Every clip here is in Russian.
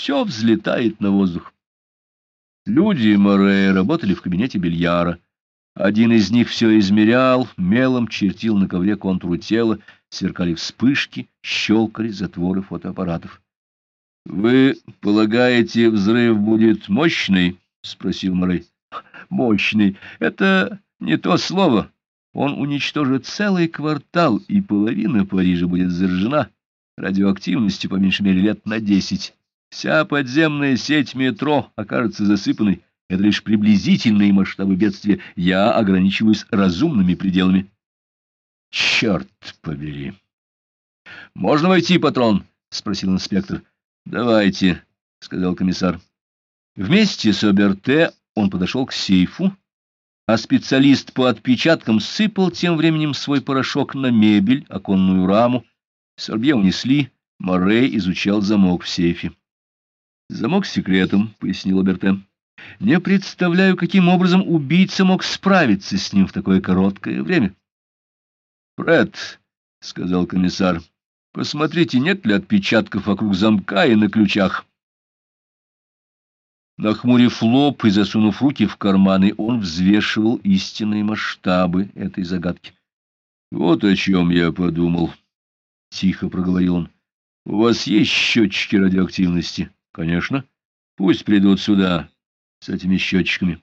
все взлетает на воздух. Люди Морея работали в кабинете бильяра. Один из них все измерял, мелом чертил на ковре контуру тела, сверкали вспышки, щелкали затворы фотоаппаратов. — Вы полагаете, взрыв будет мощный? — спросил Морей. — Мощный. Это не то слово. Он уничтожит целый квартал, и половина Парижа будет заражена радиоактивностью по меньшей мере лет на десять. Вся подземная сеть метро окажется засыпанной. Это лишь приблизительные масштабы бедствия. Я ограничиваюсь разумными пределами. — Черт побери! — Можно войти, патрон? — спросил инспектор. — Давайте, — сказал комиссар. Вместе с Оберте он подошел к сейфу, а специалист по отпечаткам сыпал тем временем свой порошок на мебель, оконную раму. Сорбье унесли, Морей изучал замок в сейфе. «Замок с секретом», — пояснил Оберте. «Не представляю, каким образом убийца мог справиться с ним в такое короткое время». «Фред», — сказал комиссар, — «посмотрите, нет ли отпечатков вокруг замка и на ключах». Нахмурив лоб и засунув руки в карманы, он взвешивал истинные масштабы этой загадки. — Вот о чем я подумал, — тихо проговорил он. — У вас есть счетчики радиоактивности? — Конечно. Пусть придут сюда с этими счетчиками.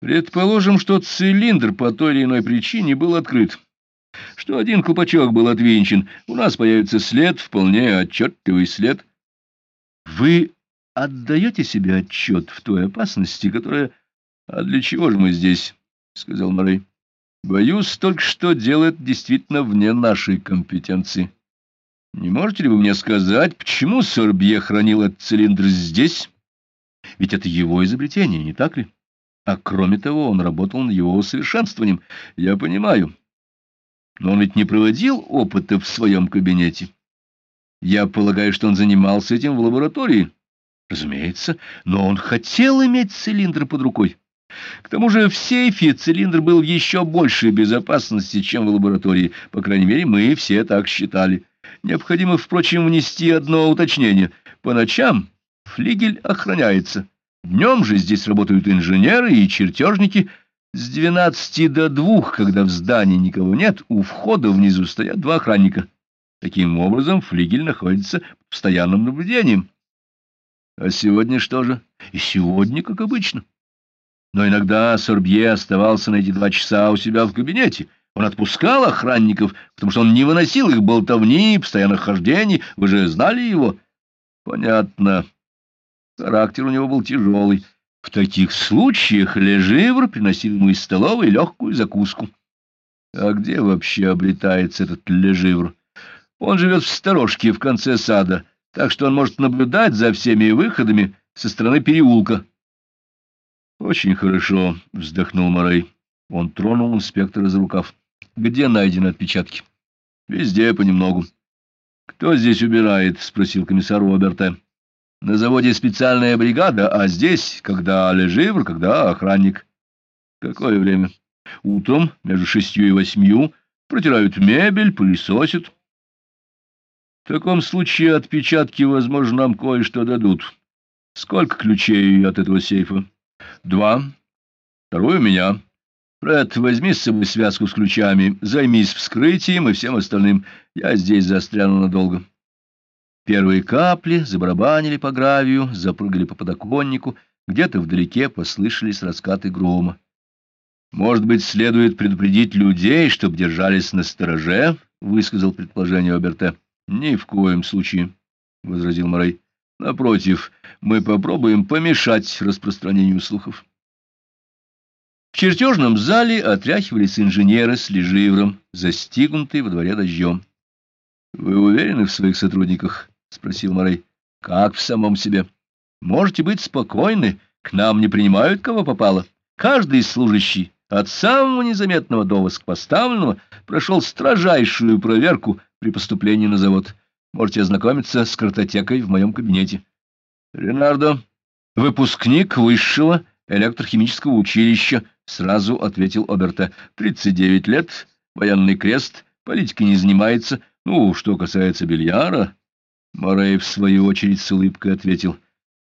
Предположим, что цилиндр по той или иной причине был открыт, что один колпачок был отвинчен. У нас появится след, вполне отчетливый след. Вы отдаете себе отчет в той опасности, которая... — А для чего же мы здесь? — сказал Морей. — Боюсь только, что дело это действительно вне нашей компетенции. Не можете ли вы мне сказать, почему Сорбье хранил этот цилиндр здесь? Ведь это его изобретение, не так ли? А кроме того, он работал над его усовершенствованием. Я понимаю. Но он ведь не проводил опыта в своем кабинете. Я полагаю, что он занимался этим в лаборатории. Разумеется, но он хотел иметь цилиндр под рукой. К тому же в сейфе цилиндр был в еще большей безопасности, чем в лаборатории. По крайней мере, мы все так считали. Необходимо, впрочем, внести одно уточнение. По ночам флигель охраняется. Днем же здесь работают инженеры и чертежники. С двенадцати до двух, когда в здании никого нет, у входа внизу стоят два охранника. Таким образом, флигель находится под постоянным наблюдением. А сегодня что же? И сегодня, как обычно. Но иногда Сорбье оставался на эти два часа у себя в кабинете — он отпускал охранников, потому что он не выносил их болтовни, постоянных хождений. Вы же знали его? Понятно. Характер у него был тяжелый. В таких случаях Леживр приносил ему из столовой легкую закуску. А где вообще обретается этот Леживр? Он живет в сторожке в конце сада, так что он может наблюдать за всеми выходами со стороны переулка. — Очень хорошо, — вздохнул Морей. Он тронул инспектора за рукав. Где найдены отпечатки? Везде понемногу. Кто здесь убирает? спросил комиссар Роберта. На заводе специальная бригада, а здесь, когда леживр, когда охранник. Какое время? Утром, между шестью и восьмью, протирают мебель, пылесосят. В таком случае отпечатки, возможно, нам кое-что дадут. Сколько ключей от этого сейфа? Два. Второй у меня. Фред, возьми с собой связку с ключами, займись вскрытием и всем остальным. Я здесь застряну надолго. Первые капли забарабанили по гравию, запрыгали по подоконнику, где-то вдалеке послышались раскаты грома. «Может быть, следует предупредить людей, чтобы держались на стороже?» — высказал предположение Оберта. «Ни в коем случае», — возразил Морей. «Напротив, мы попробуем помешать распространению слухов». В чертежном зале отряхивались инженеры с леживром, застигнутые во дворе дождем. — Вы уверены в своих сотрудниках? — спросил Морей. — Как в самом себе? — Можете быть спокойны, к нам не принимают кого попало. Каждый служащий, от самого незаметного до воскопоставленного, прошел строжайшую проверку при поступлении на завод. Можете ознакомиться с картотекой в моем кабинете. — Ренардо, выпускник высшего электрохимического училища, — сразу ответил Оберта. — Тридцать девять лет, военный крест, политикой не занимается. Ну, что касается бильяра... Морей, в свою очередь, с улыбкой ответил.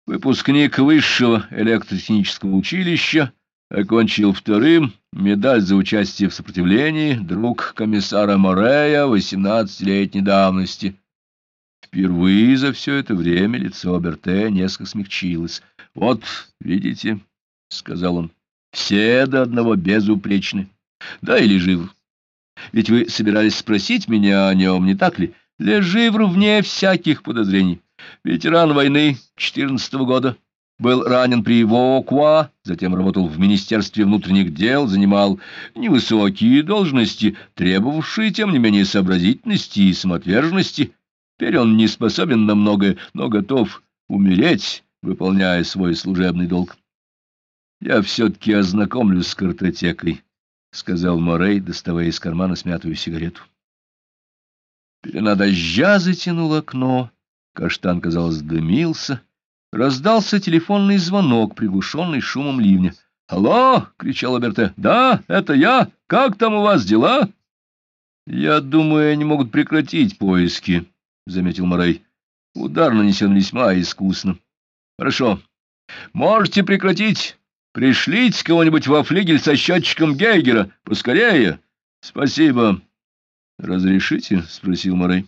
Выпускник высшего электротехнического училища, окончил вторым, медаль за участие в сопротивлении, друг комиссара Морея, восемнадцатилетней давности. Впервые за все это время лицо Берте несколько смягчилось. — Вот, видите, — сказал он, — все до одного безупречны. Да или жив. Ведь вы собирались спросить меня о нем, не так ли? Леживр вне всяких подозрений. Ветеран войны 14 -го года. Был ранен при Вокуа, затем работал в Министерстве внутренних дел, занимал невысокие должности, требовавшие, тем не менее, сообразительности и самоотверженности. Теперь он не способен на многое, но готов умереть, выполняя свой служебный долг. Я все-таки ознакомлюсь с картотекой, — сказал Морей, доставая из кармана смятую сигарету. Пелена дождя затянула окно, каштан, казалось, дымился. Раздался телефонный звонок, приглушенный шумом ливня. «Алло!» — кричал Берте. «Да, это я! Как там у вас дела?» «Я думаю, они могут прекратить поиски», — заметил Морей. «Удар нанесен весьма искусно». «Хорошо. Можете прекратить. Пришлите кого-нибудь во флигель со счетчиком Гейгера. Поскорее. Спасибо. Разрешите? Спросил Морей.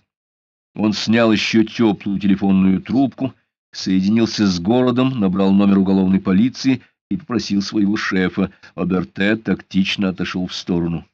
Он снял еще теплую телефонную трубку, соединился с городом, набрал номер уголовной полиции и попросил своего шефа. Оберте тактично отошел в сторону.